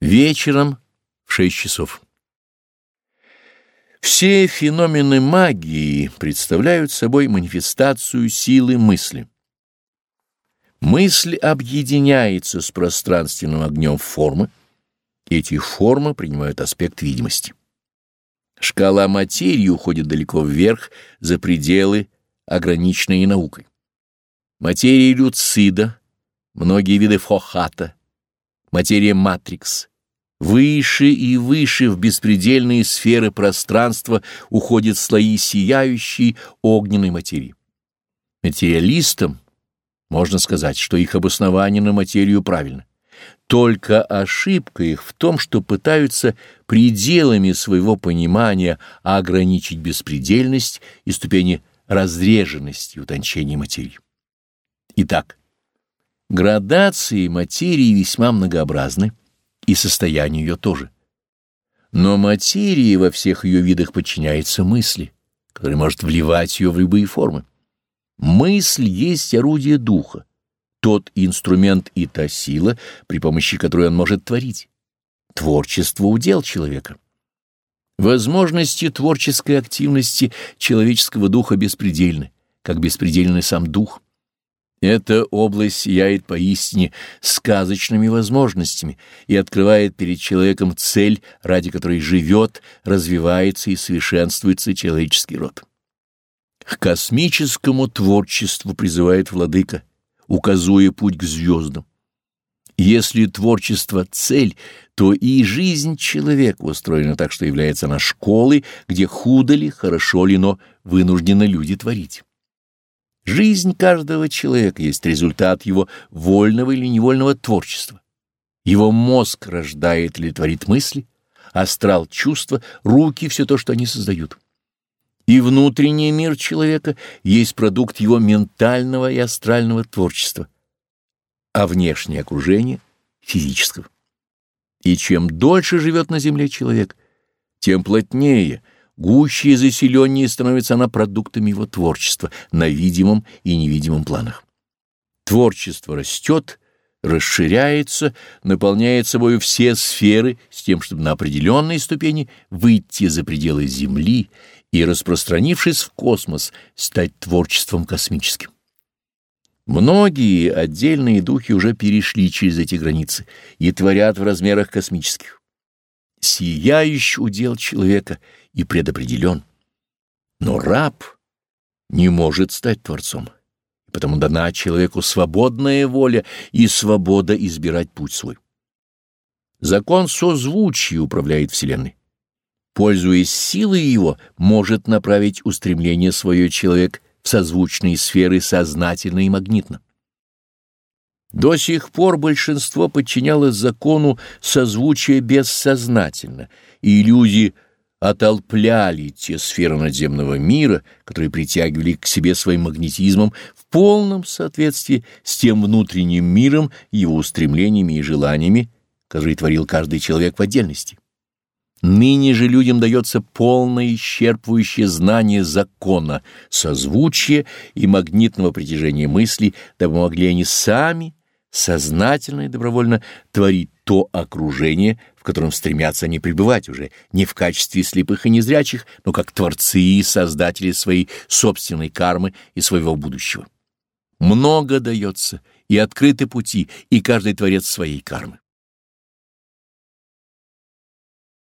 Вечером в шесть часов. Все феномены магии представляют собой манифестацию силы мысли. Мысль объединяется с пространственным огнем формы, эти формы принимают аспект видимости. Шкала материи уходит далеко вверх, за пределы, ограниченные наукой. Материя люцида, многие виды фохата, материя матрикс, Выше и выше в беспредельные сферы пространства уходят слои сияющей огненной материи. Материалистам можно сказать, что их обоснование на материю правильно. Только ошибка их в том, что пытаются пределами своего понимания ограничить беспредельность и ступени разреженности утончения материи. Итак, градации материи весьма многообразны и состоянию ее тоже. Но материи во всех ее видах подчиняется мысли, которая может вливать ее в любые формы. Мысль есть орудие духа, тот инструмент и та сила, при помощи которой он может творить. Творчество — удел человека. Возможности творческой активности человеческого духа беспредельны, как беспредельный сам дух — эта область сияет поистине сказочными возможностями и открывает перед человеком цель, ради которой живет, развивается и совершенствуется человеческий род. К космическому творчеству призывает владыка, указуя путь к звездам. Если творчество — цель, то и жизнь человека устроена так, что является она школой, где худо ли, хорошо ли, но вынуждены люди творить. Жизнь каждого человека есть результат его вольного или невольного творчества. Его мозг рождает или творит мысли, астрал — чувства, руки — все то, что они создают. И внутренний мир человека есть продукт его ментального и астрального творчества, а внешнее окружение — физического. И чем дольше живет на земле человек, тем плотнее — Гуще и заселеннее становится она продуктами его творчества на видимом и невидимом планах. Творчество растет, расширяется, наполняет собой все сферы с тем, чтобы на определенной ступени выйти за пределы Земли и, распространившись в космос, стать творчеством космическим. Многие отдельные духи уже перешли через эти границы и творят в размерах космических сияющий удел человека и предопределен. Но раб не может стать творцом, потому дана человеку свободная воля и свобода избирать путь свой. Закон созвучия управляет Вселенной. Пользуясь силой его, может направить устремление свое человек в созвучные сферы сознательно и магнитно. До сих пор большинство подчинялось закону созвучия бессознательно, и иллюзии отолпляли те сферы надземного мира, которые притягивали к себе своим магнетизмом в полном соответствии с тем внутренним миром, его устремлениями и желаниями, которые творил каждый человек в отдельности. Ныне же людям дается полное исчерпывающее знание закона, созвучия и магнитного притяжения мыслей, дабы могли они сами сознательно и добровольно творить то окружение, в котором стремятся они пребывать уже не в качестве слепых и незрячих, но как творцы и создатели своей собственной кармы и своего будущего. Много дается, и открыты пути, и каждый творец своей кармы.